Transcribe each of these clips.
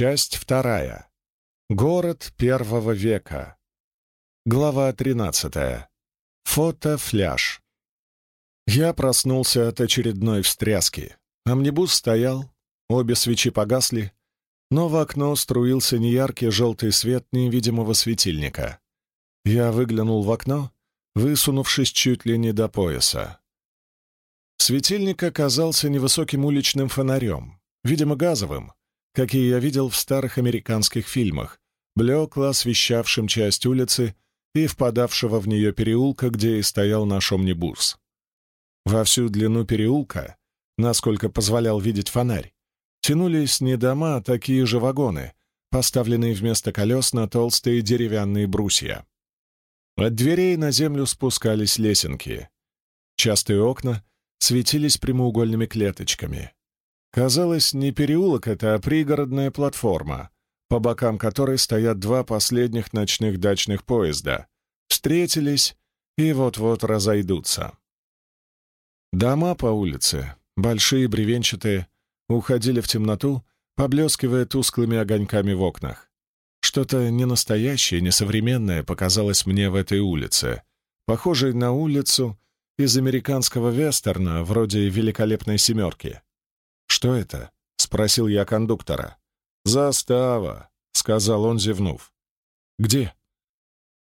Часть вторая. Город первого века. Глава тринадцатая. Фото-фляж. Я проснулся от очередной встряски. Амнибус стоял, обе свечи погасли, но в окно струился неяркий желтый свет невидимого светильника. Я выглянул в окно, высунувшись чуть ли не до пояса. Светильник оказался невысоким уличным фонарем, видимо, газовым, какие я видел в старых американских фильмах, блекло освещавшим часть улицы и впадавшего в нее переулка, где и стоял наш омнибус. Во всю длину переулка, насколько позволял видеть фонарь, тянулись не дома, а такие же вагоны, поставленные вместо колес на толстые деревянные брусья. От дверей на землю спускались лесенки. Частые окна светились прямоугольными клеточками. Казалось, не переулок это, а пригородная платформа, по бокам которой стоят два последних ночных дачных поезда. Встретились и вот-вот разойдутся. Дома по улице, большие бревенчатые, уходили в темноту, поблескивая тусклыми огоньками в окнах. Что-то ненастоящее, несовременное показалось мне в этой улице, похожей на улицу из американского вестерна, вроде «Великолепной семерки». «Что это?» — спросил я кондуктора. «Застава», — сказал он, зевнув. «Где?»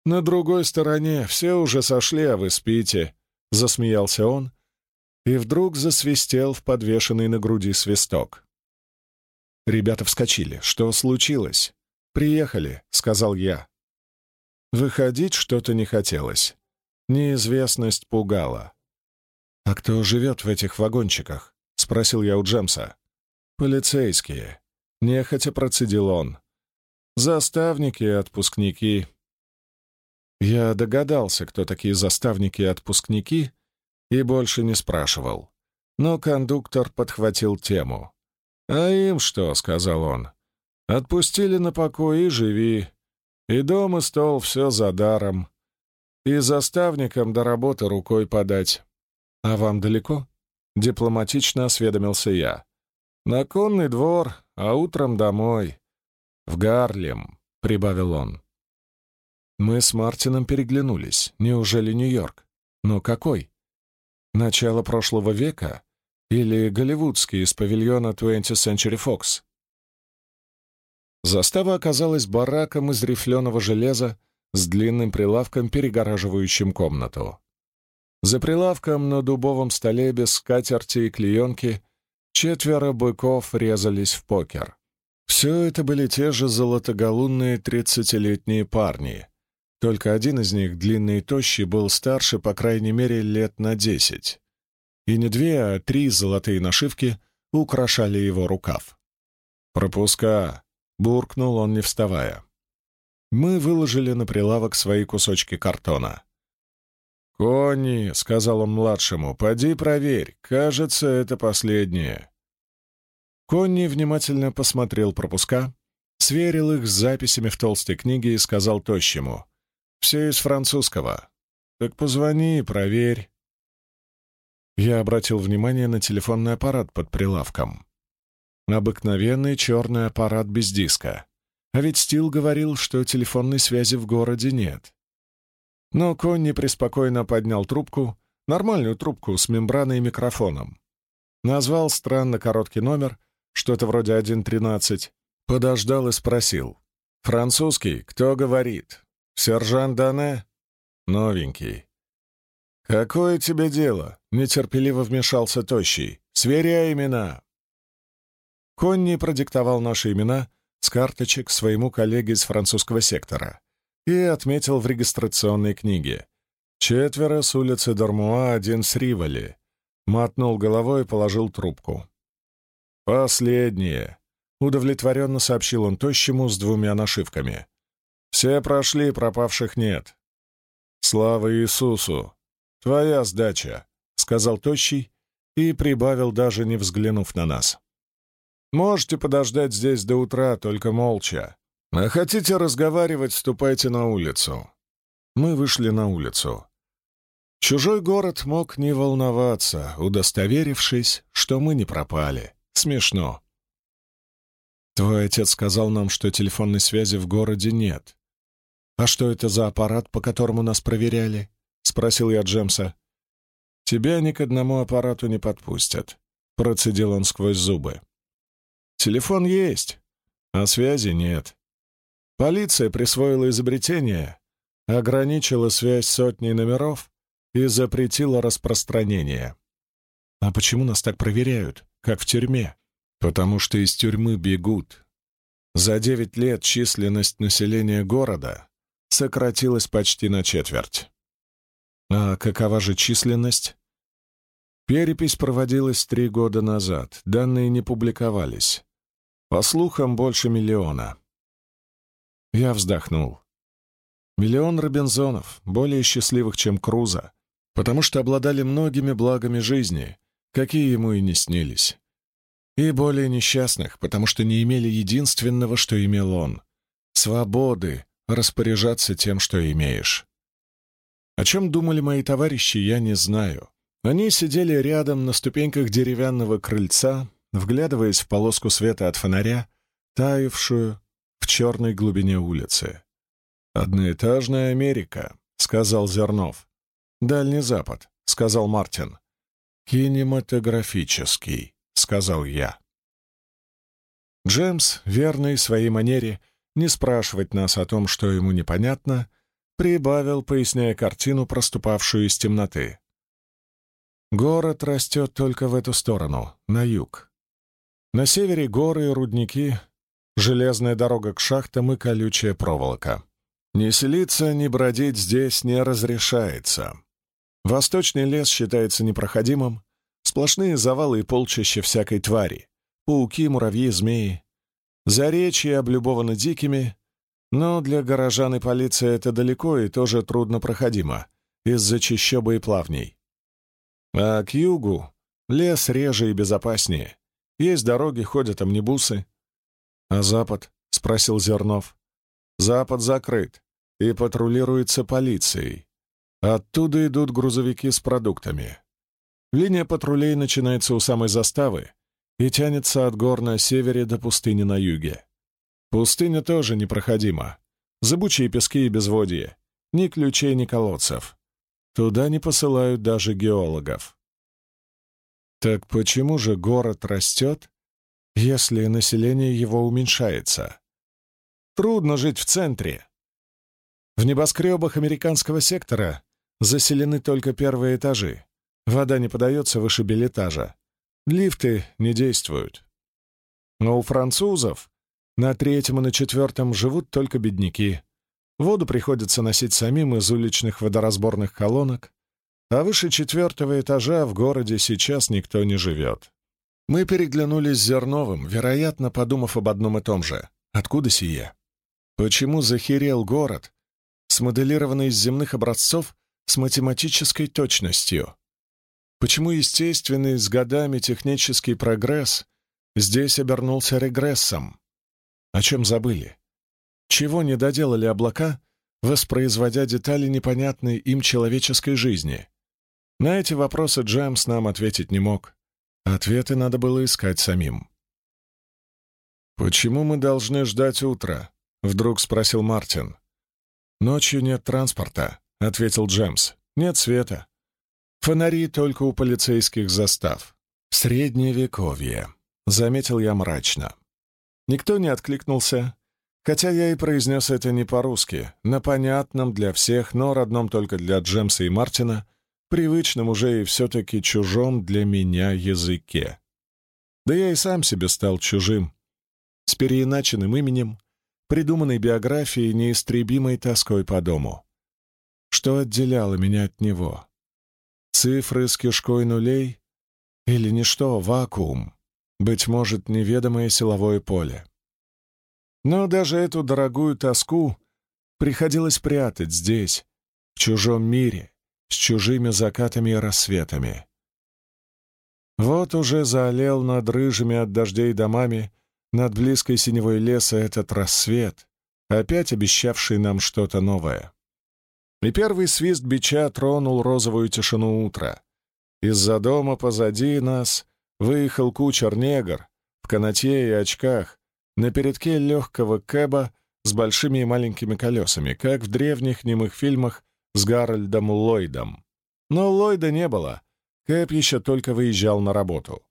«На другой стороне. Все уже сошли, а вы спите», — засмеялся он. И вдруг засвистел в подвешенный на груди свисток. Ребята вскочили. «Что случилось?» «Приехали», — сказал я. Выходить что-то не хотелось. Неизвестность пугала. «А кто живет в этих вагончиках?» — спросил я у Джемса. «Полицейские». Нехотя процедил он. «Заставники и отпускники». Я догадался, кто такие заставники и отпускники, и больше не спрашивал. Но кондуктор подхватил тему. «А им что?» — сказал он. «Отпустили на покой и живи. И дом, и стол — все за даром. И заставникам до работы рукой подать. А вам далеко?» Дипломатично осведомился я. «На конный двор, а утром домой. В Гарлем», — прибавил он. Мы с Мартином переглянулись. Неужели Нью-Йорк? Но какой? Начало прошлого века? Или голливудский из павильона 20th Century Fox? Застава оказалась бараком из рифленого железа с длинным прилавком, перегораживающим комнату. За прилавком на дубовом столе без скатерти и клеенки четверо быков резались в покер. Все это были те же золотоголунные тридцатилетние парни. Только один из них, длинный и тощий, был старше, по крайней мере, лет на десять. И не две, а три золотые нашивки украшали его рукав. «Пропуска!» — буркнул он, не вставая. Мы выложили на прилавок свои кусочки картона. «Конни», — сказал он младшему, — «поди проверь. Кажется, это последнее». Конни внимательно посмотрел пропуска, сверил их с записями в толстой книге и сказал тощему. «Все из французского. Так позвони и проверь». Я обратил внимание на телефонный аппарат под прилавком. Обыкновенный черный аппарат без диска. А ведь Стил говорил, что телефонной связи в городе нет. Но Конни преспокойно поднял трубку, нормальную трубку с мембраной и микрофоном. Назвал странно короткий номер, что-то вроде 1.13, подождал и спросил. «Французский? Кто говорит? Сержант Дане?» «Новенький». «Какое тебе дело?» — нетерпеливо вмешался Тощий. «Сверяй имена». Конни продиктовал наши имена с карточек своему коллеге из французского сектора и отметил в регистрационной книге. Четверо с улицы Дормуа, один с Риволи. Мотнул головой и положил трубку. «Последнее», — удовлетворенно сообщил он тощему с двумя нашивками. «Все прошли, пропавших нет». «Слава Иисусу! Твоя сдача», — сказал тощий и прибавил, даже не взглянув на нас. «Можете подождать здесь до утра, только молча. А хотите разговаривать, ступайте на улицу. Мы вышли на улицу. Чужой город мог не волноваться, удостоверившись, что мы не пропали. Смешно. Твой отец сказал нам, что телефонной связи в городе нет. А что это за аппарат, по которому нас проверяли? Спросил я Джемса. Тебя ни к одному аппарату не подпустят, процедил он сквозь зубы. Телефон есть, а связи нет. Полиция присвоила изобретение, ограничила связь сотней номеров и запретила распространение. А почему нас так проверяют, как в тюрьме? Потому что из тюрьмы бегут. За девять лет численность населения города сократилась почти на четверть. А какова же численность? Перепись проводилась три года назад, данные не публиковались. По слухам, больше миллиона. Я вздохнул. Миллион Робинзонов, более счастливых, чем Круза, потому что обладали многими благами жизни, какие ему и не снились и более несчастных, потому что не имели единственного, что имел он — свободы распоряжаться тем, что имеешь. О чем думали мои товарищи, я не знаю. Они сидели рядом на ступеньках деревянного крыльца, вглядываясь в полоску света от фонаря, таявшую в черной глубине улицы. «Одноэтажная Америка», — сказал Зернов. «Дальний Запад», — сказал Мартин. «Кинематографический», — сказал я. Джемс, верный своей манере не спрашивать нас о том, что ему непонятно, прибавил, поясняя картину, проступавшую из темноты. Город растет только в эту сторону, на юг. На севере горы и рудники, железная дорога к шахтам и колючая проволока. Ни селиться, ни бродить здесь не разрешается. Восточный лес считается непроходимым, Сплошные завалы и полчища всякой твари. Пауки, муравьи, змеи. Заречье облюбовано дикими, но для горожан и полиции это далеко и тоже трудно проходимо из-за чащобы и плавней. А к югу лес реже и безопаснее. Есть дороги, ходят амнибусы. «А запад?» — спросил Зернов. «Запад закрыт и патрулируется полицией. Оттуда идут грузовики с продуктами. Линия патрулей начинается у самой заставы и тянется от гор на севере до пустыни на юге. Пустыня тоже непроходима. Зыбучие пески и безводье. Ни ключей, ни колодцев. Туда не посылают даже геологов. Так почему же город растет, если население его уменьшается? Трудно жить в центре. В небоскребах американского сектора заселены только первые этажи. Вода не подается выше билетажа. Лифты не действуют. Но у французов на третьем и на четвертом живут только бедняки. Воду приходится носить самим из уличных водоразборных колонок, а выше четвертого этажа в городе сейчас никто не живет. Мы переглянулись с Зерновым, вероятно, подумав об одном и том же. Откуда сие? Почему захерел город, смоделированный из земных образцов с математической точностью? Почему естественный с годами технический прогресс здесь обернулся регрессом? О чем забыли? Чего не доделали облака, воспроизводя детали непонятной им человеческой жизни? На эти вопросы Джемс нам ответить не мог. Ответы надо было искать самим. «Почему мы должны ждать утра?» — вдруг спросил Мартин. «Ночью нет транспорта», — ответил Джемс. «Нет света. Фонари только у полицейских застав. Средневековье, заметил я мрачно. Никто не откликнулся, хотя я и произнес это не по-русски, на понятном для всех, но родном только для Джемса и Мартина, привычном уже и все-таки чужом для меня языке. Да я и сам себе стал чужим, с переиначенным именем, придуманной биографией, неистребимой тоской по дому. Что отделяло меня от него? Цифры с кишкой нулей? Или ничто, вакуум? Быть может, неведомое силовое поле. Но даже эту дорогую тоску приходилось прятать здесь, в чужом мире, с чужими закатами и рассветами. Вот уже заолел над рыжими от дождей домами, над близкой синевой леса этот рассвет, опять обещавший нам что-то новое. И первый свист бича тронул розовую тишину утра. Из-за дома позади нас выехал кучер-негр в канате и очках, на передке легкого кэба с большими и маленькими колесами, как в древних немых фильмах с Гарольдом Ллойдом. Но Ллойда не было, кэб еще только выезжал на работу.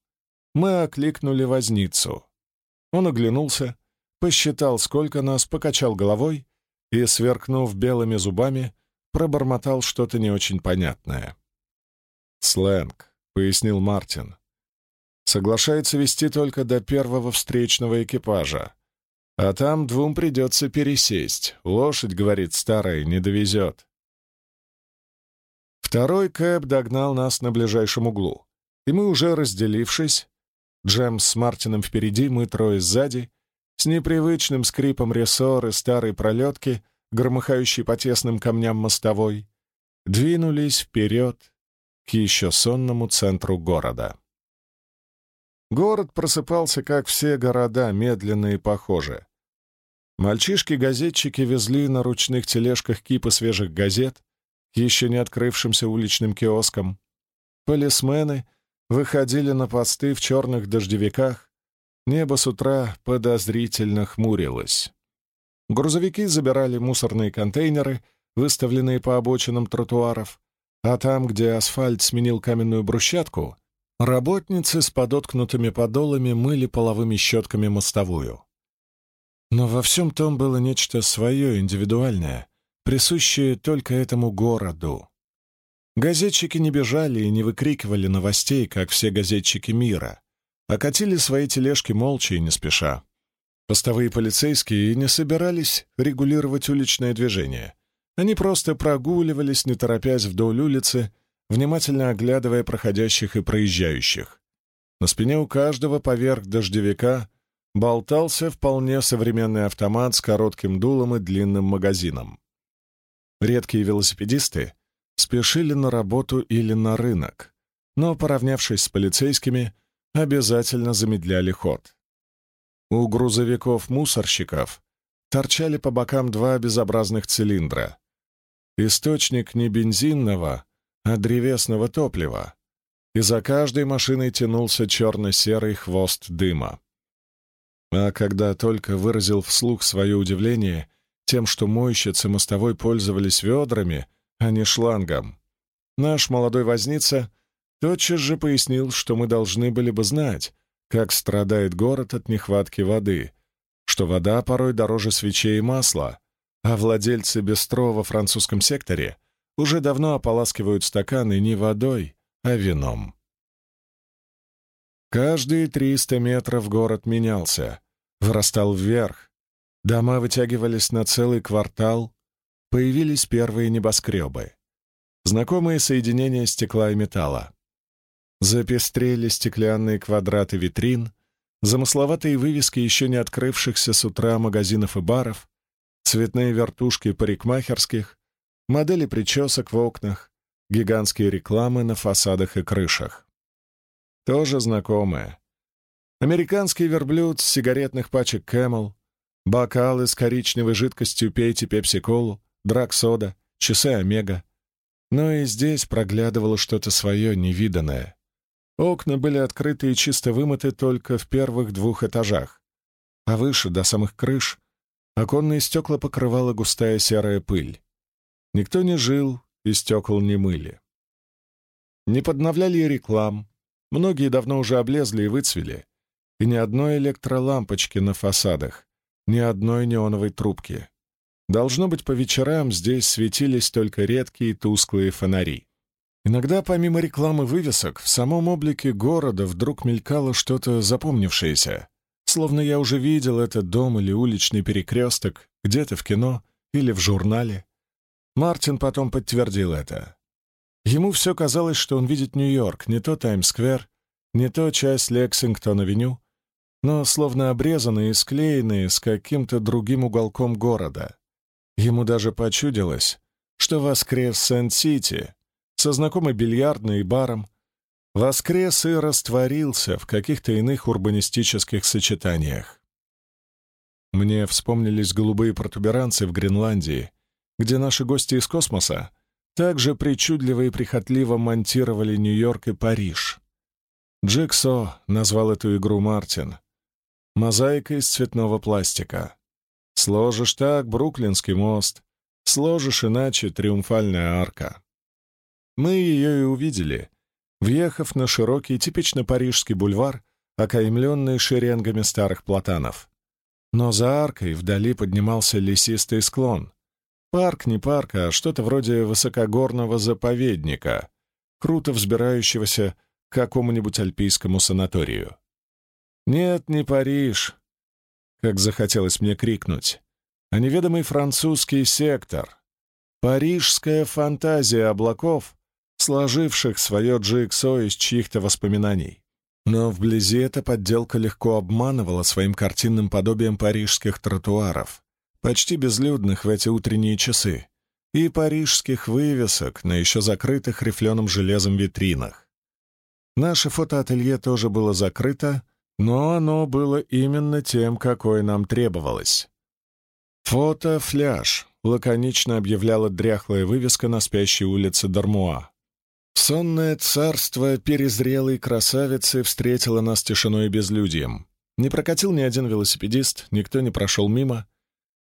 Мы окликнули возницу. Он оглянулся, посчитал, сколько нас, покачал головой и, сверкнув белыми зубами, пробормотал что-то не очень понятное. «Сленг», — пояснил Мартин. «Соглашается вести только до первого встречного экипажа. А там двум придется пересесть. Лошадь, говорит, старая, не довезет». Второй кэб догнал нас на ближайшем углу, и мы, уже разделившись, Джем с Мартином впереди, мы трое сзади, с непривычным скрипом рессоры старой пролетки, громыхающей по тесным камням мостовой, двинулись вперед к еще сонному центру города. Город просыпался, как все города, медленно и похоже. Мальчишки-газетчики везли на ручных тележках кипы свежих газет еще не открывшимся уличным киоскам. Полисмены выходили на посты в черных дождевиках, небо с утра подозрительно хмурилось. Грузовики забирали мусорные контейнеры, выставленные по обочинам тротуаров, а там, где асфальт сменил каменную брусчатку, работницы с подоткнутыми подолами мыли половыми щетками мостовую. Но во всем том было нечто свое, индивидуальное, присущее только этому городу. Газетчики не бежали и не выкрикивали новостей, как все газетчики мира, а катили свои тележки молча и не спеша. Постовые полицейские не собирались регулировать уличное движение. Они просто прогуливались, не торопясь вдоль улицы, внимательно оглядывая проходящих и проезжающих. На спине у каждого поверх дождевика болтался вполне современный автомат с коротким дулом и длинным магазином. Редкие велосипедисты спешили на работу или на рынок, но, поравнявшись с полицейскими, обязательно замедляли ход. У грузовиков-мусорщиков торчали по бокам два безобразных цилиндра. Источник не бензинного, а древесного топлива, и за каждой машиной тянулся черно-серый хвост дыма. А когда только выразил вслух свое удивление тем, что мойщицы мостовой пользовались ведрами, а не шлангом. Наш молодой возница тотчас же пояснил, что мы должны были бы знать, как страдает город от нехватки воды, что вода порой дороже свечей и масла, а владельцы бистро во французском секторе уже давно ополаскивают стаканы не водой, а вином. Каждые триста метров город менялся, вырастал вверх, дома вытягивались на целый квартал, появились первые небоскребы. Знакомые соединения стекла и металла. Запестрели стеклянные квадраты витрин, замысловатые вывески еще не открывшихся с утра магазинов и баров, цветные вертушки парикмахерских, модели причесок в окнах, гигантские рекламы на фасадах и крышах. Тоже знакомое. Американский верблюд с сигаретных пачек Camel, бокалы с коричневой жидкостью «Пейте пепси-колу», драг-сода, часы Омега. Но и здесь проглядывало что-то свое невиданное. Окна были открыты и чисто вымыты только в первых двух этажах, а выше, до самых крыш, оконные стекла покрывала густая серая пыль. Никто не жил и стекол не мыли. Не подновляли реклам, многие давно уже облезли и выцвели, и ни одной электролампочки на фасадах, ни одной неоновой трубки. Должно быть, по вечерам здесь светились только редкие тусклые фонари. Иногда, помимо рекламы вывесок, в самом облике города вдруг мелькало что-то запомнившееся, словно я уже видел этот дом или уличный перекресток где-то в кино или в журнале. Мартин потом подтвердил это. Ему все казалось, что он видит Нью-Йорк, не то Таймс-сквер, не то часть Лексингтон-авеню, но словно обрезанные и склеенные с каким-то другим уголком города. Ему даже почудилось, что воскрес Сент-Сити со знакомой бильярдной и баром, воскрес и растворился в каких-то иных урбанистических сочетаниях. Мне вспомнились голубые протуберанцы в Гренландии, где наши гости из космоса также причудливо и прихотливо монтировали Нью-Йорк и Париж. Джексо назвал эту игру Мартин. Мозаика из цветного пластика. Сложишь так — Бруклинский мост. Сложишь иначе — Триумфальная арка. Мы ее и увидели, въехав на широкий, типично парижский бульвар, окаймленный шеренгами старых платанов. Но за аркой вдали поднимался лесистый склон. Парк не парк, а что-то вроде высокогорного заповедника, круто взбирающегося к какому-нибудь альпийскому санаторию. «Нет, не Париж!» Как захотелось мне крикнуть. А неведомый французский сектор. Парижская фантазия облаков, сложивших свое GXO из чьих-то воспоминаний. Но вблизи эта подделка легко обманывала своим картинным подобием парижских тротуаров, почти безлюдных в эти утренние часы, и парижских вывесок на еще закрытых рифленым железом витринах. Наше фотоателье тоже было закрыто, но оно было именно тем, какое нам требовалось. «Фото-фляж», — лаконично объявляла дряхлая вывеска на спящей улице Дармуа. Сонное царство перезрелой красавицы встретило нас тишиной и безлюдьем. Не прокатил ни один велосипедист, никто не прошел мимо.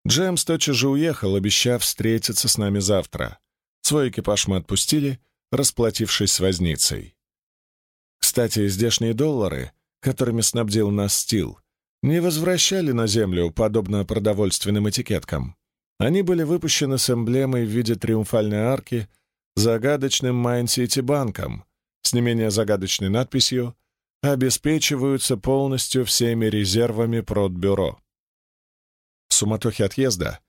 Джемс тотчас же уехал, обещав встретиться с нами завтра. Свой экипаж мы отпустили, расплатившись с возницей. Кстати, здешние доллары, которыми снабдил нас Стил, не возвращали на Землю, подобно продовольственным этикеткам. Они были выпущены с эмблемой в виде триумфальной арки — загадочным Майн-Сити-банком с не менее загадочной надписью обеспечиваются полностью всеми резервами Продбюро. В суматохе отъезда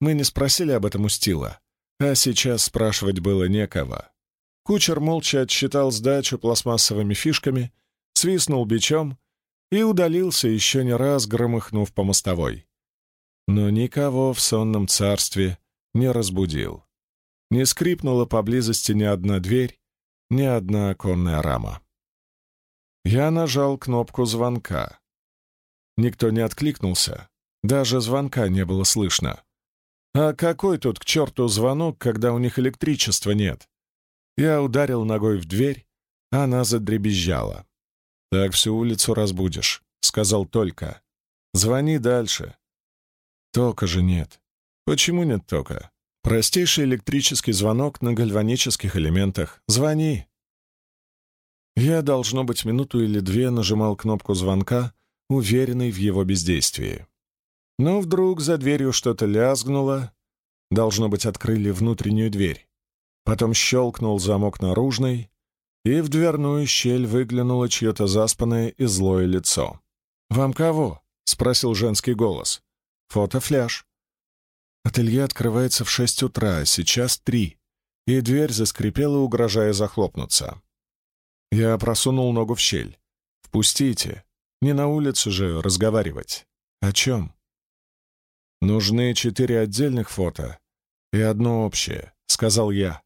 мы не спросили об этом у Стила, а сейчас спрашивать было некого. Кучер молча отсчитал сдачу пластмассовыми фишками, свистнул бичом и удалился, еще не раз громыхнув по мостовой. Но никого в сонном царстве не разбудил. Не скрипнула поблизости ни одна дверь, ни одна оконная рама. Я нажал кнопку звонка. Никто не откликнулся, даже звонка не было слышно. А какой тут к черту звонок, когда у них электричества нет? Я ударил ногой в дверь, она задребезжала. «Так всю улицу разбудишь», — сказал только. «Звони дальше». Тока же нет. Почему нет тока? Простейший электрический звонок на гальванических элементах. Звони. Я, должно быть, минуту или две нажимал кнопку звонка, уверенный в его бездействии. Но вдруг за дверью что-то лязгнуло. Должно быть, открыли внутреннюю дверь. Потом щелкнул замок наружный, и в дверную щель выглянуло чье-то заспанное и злое лицо. «Вам кого?» — спросил женский голос. «Фотофляж». Ателье открывается в шесть утра, а сейчас три, и дверь заскрипела, угрожая захлопнуться. Я просунул ногу в щель. «Впустите. Не на улице же разговаривать. О чем?» «Нужны четыре отдельных фото и одно общее», — сказал я.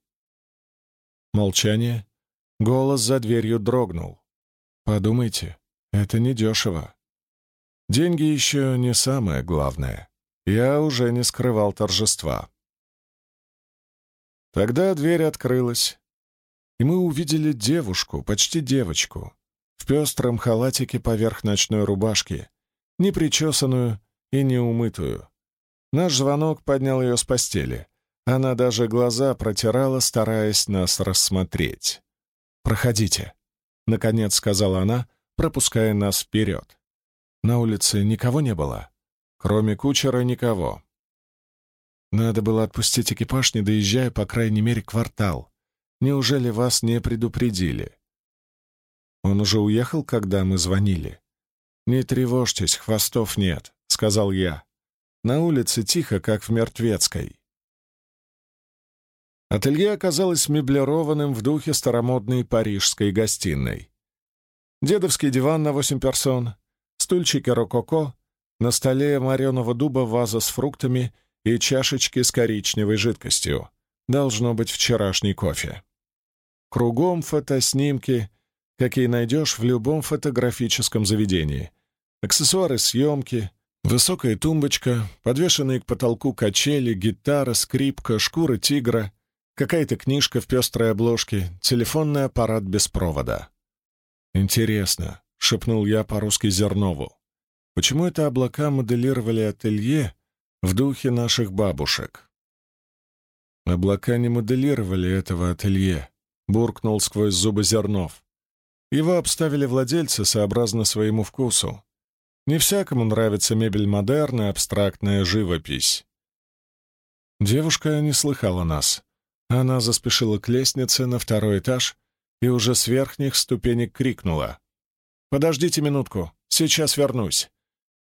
Молчание. Голос за дверью дрогнул. «Подумайте, это недешево. Деньги еще не самое главное» я уже не скрывал торжества. Тогда дверь открылась, и мы увидели девушку, почти девочку, в пестром халатике поверх ночной рубашки, непричесанную и неумытую. Наш звонок поднял ее с постели. Она даже глаза протирала, стараясь нас рассмотреть. «Проходите», — наконец сказала она, пропуская нас вперед. На улице никого не было. Кроме кучера никого. Надо было отпустить экипаж, не доезжая, по крайней мере, квартал. Неужели вас не предупредили? Он уже уехал, когда мы звонили. «Не тревожьтесь, хвостов нет», — сказал я. «На улице тихо, как в Мертвецкой». Ателье оказалось меблированным в духе старомодной парижской гостиной. Дедовский диван на восемь персон, стульчики рококо, на столе мореного дуба ваза с фруктами и чашечки с коричневой жидкостью. Должно быть вчерашний кофе. Кругом фотоснимки, какие найдешь в любом фотографическом заведении. Аксессуары съемки, высокая тумбочка, подвешенные к потолку качели, гитара, скрипка, шкура тигра, какая-то книжка в пестрой обложке, телефонный аппарат без провода. «Интересно», — шепнул я по-русски Зернову. почему это облака моделировали ателье в духе наших бабушек. Облака не моделировали этого ателье, буркнул сквозь зубы Зернов. Его обставили владельцы сообразно своему вкусу. Не всякому нравится мебель модерна, абстрактная живопись. Девушка не слыхала нас. Она заспешила к лестнице на второй этаж и уже с верхних ступенек крикнула. «Подождите минутку, сейчас вернусь.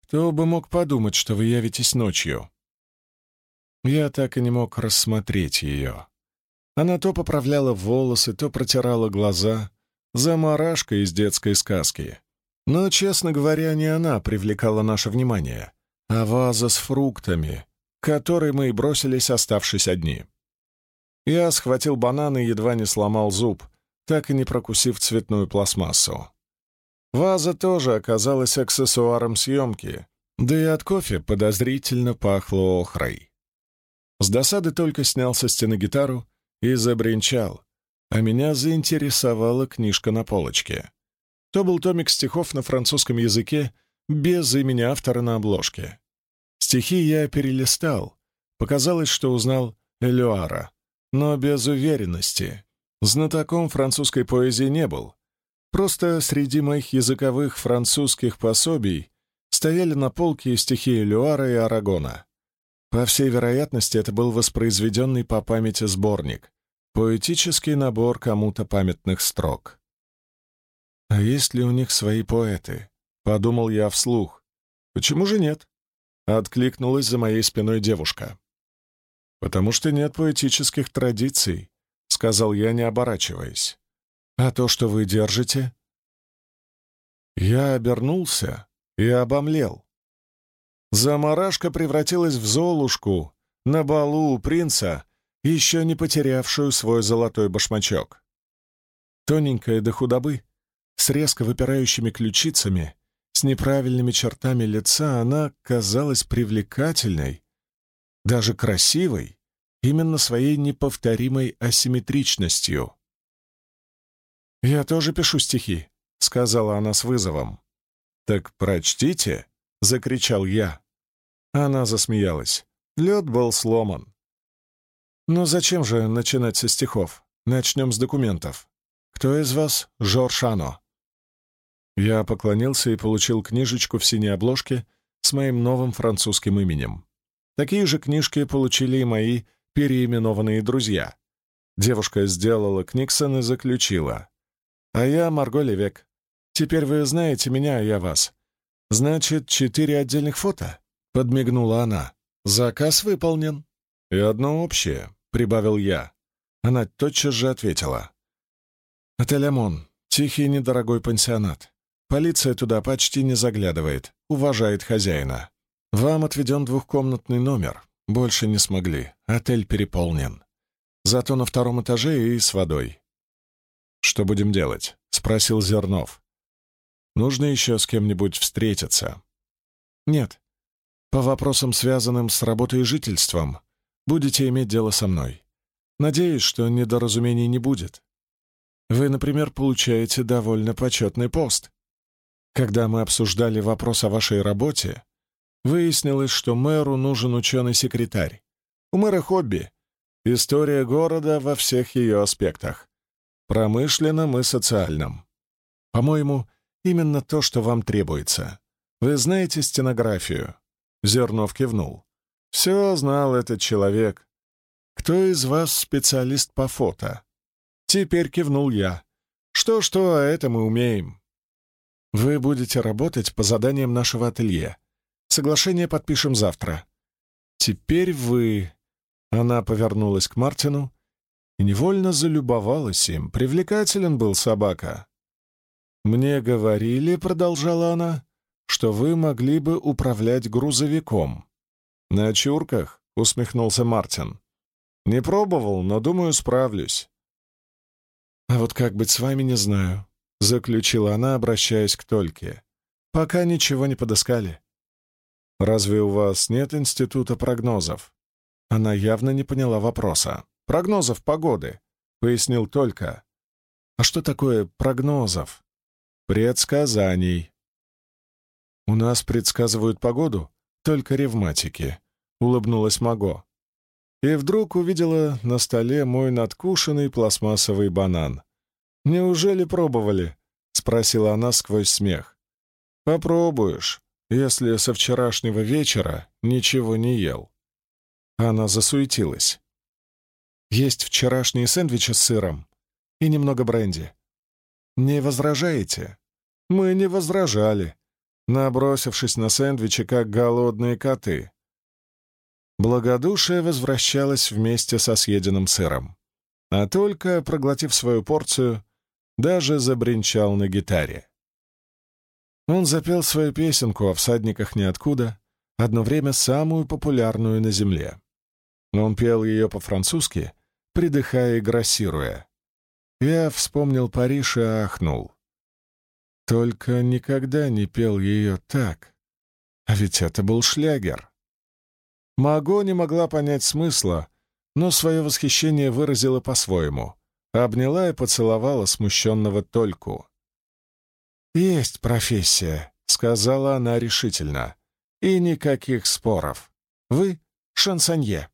Кто бы мог подумать, что вы явитесь ночью?» Я так и не мог рассмотреть ее. Она то поправляла волосы, то протирала глаза. Замарашка из детской сказки. Но, честно говоря, не она привлекала наше внимание, а ваза с фруктами, к которой мы и бросились, оставшись одни. Я схватил банан и едва не сломал зуб, так и не прокусив цветную пластмассу. Ваза тоже оказалась аксессуаром съемки, да и от кофе подозрительно пахло охрой. С досады только снял со стены гитару и забринчал, а меня заинтересовала книжка на полочке. То был томик стихов на французском языке без имени автора на обложке. Стихи я перелистал. Показалось, что узнал Элюара, но без уверенности. Знатоком французской поэзии не был. Просто среди моих языковых французских пособий стояли на полке стихи Элюара и Арагона. По всей вероятности, это был воспроизведенный по памяти сборник, поэтический набор кому-то памятных строк. «А есть ли у них свои поэты?» — подумал я вслух. «Почему же нет?» — откликнулась за моей спиной девушка. «Потому что нет поэтических традиций», — сказал я, не оборачиваясь. «А то, что вы держите?» Я обернулся и обомлел. Замарашка превратилась в Золушку на балу у принца, еще не потерявшую свой золотой башмачок. Тоненькая до худобы, с резко выпирающими ключицами, с неправильными чертами лица, она казалась привлекательной, даже красивой, именно своей неповторимой асимметричностью. «Я тоже пишу стихи», — сказала она с вызовом. «Так прочтите», — закричал я. Она засмеялась. Лед был сломан. «Но зачем же начинать со стихов? Начнем с документов. Кто из вас Жоршано?» Я поклонился и получил книжечку в синей обложке с моим новым французским именем. Такие же книжки получили и мои переименованные друзья. Девушка сделала Книксон и заключила. «А я Марго Левек. Теперь вы знаете меня, а я вас. «Значит, четыре отдельных фото?» — подмигнула она. «Заказ выполнен». «И одно общее», — прибавил я. Она тотчас же ответила. «Отель Амон. Тихий недорогой пансионат. Полиция туда почти не заглядывает, уважает хозяина. Вам отведен двухкомнатный номер. Больше не смогли. Отель переполнен. Зато на втором этаже и с водой». «Что будем делать?» — спросил Зернов. Нужно еще с кем-нибудь встретиться. Нет. По вопросам, связанным с работой и жительством, будете иметь дело со мной. Надеюсь, что недоразумений не будет. Вы, например, получаете довольно почетный пост. Когда мы обсуждали вопрос о вашей работе, выяснилось, что мэру нужен ученый-секретарь. У мэра хобби — история города во всех ее аспектах, промышленном и социальном. По-моему, Именно то, что вам требуется. Вы знаете стенографию?» Зернов кивнул. «Все знал этот человек. Кто из вас специалист по фото?» Теперь кивнул я. «Что-что, а это мы умеем». «Вы будете работать по заданиям нашего ателье. Соглашение подпишем завтра. Теперь вы...» Она повернулась к Мартину и невольно залюбовалась им. Привлекателен был собака. «Мне говорили, — продолжала она, — что вы могли бы управлять грузовиком». «На чурках?» — усмехнулся Мартин. «Не пробовал, но, думаю, справлюсь». «А вот как быть с вами, не знаю», — заключила она, обращаясь к Тольке. «Пока ничего не подыскали». «Разве у вас нет института прогнозов?» Она явно не поняла вопроса. «Прогнозов погоды», — пояснил Толька. «А что такое прогнозов?» предсказаний. «У нас предсказывают погоду, только ревматики», — улыбнулась Маго. И вдруг увидела на столе мой надкушенный пластмассовый банан. «Неужели пробовали?» — спросила она сквозь смех. «Попробуешь, если со вчерашнего вечера ничего не ел». Она засуетилась. «Есть вчерашние сэндвичи с сыром и немного бренди. Не возражаете?» Мы не возражали, набросившись на сэндвичи, как голодные коты. Благодушие возвращалось вместе со съеденным сыром. А только, проглотив свою порцию, даже забринчал на гитаре. Он запел свою песенку о всадниках ниоткуда, одно время самую популярную на земле. Он пел ее по-французски, придыхая и грассируя. Я вспомнил Париж и ахнул. Только никогда не пел ее так. А ведь это был шлягер. Маго не могла понять смысла, но свое восхищение выразила по-своему. Обняла и поцеловала смущенного Тольку. «Есть профессия», — сказала она решительно. «И никаких споров. Вы — шансонье».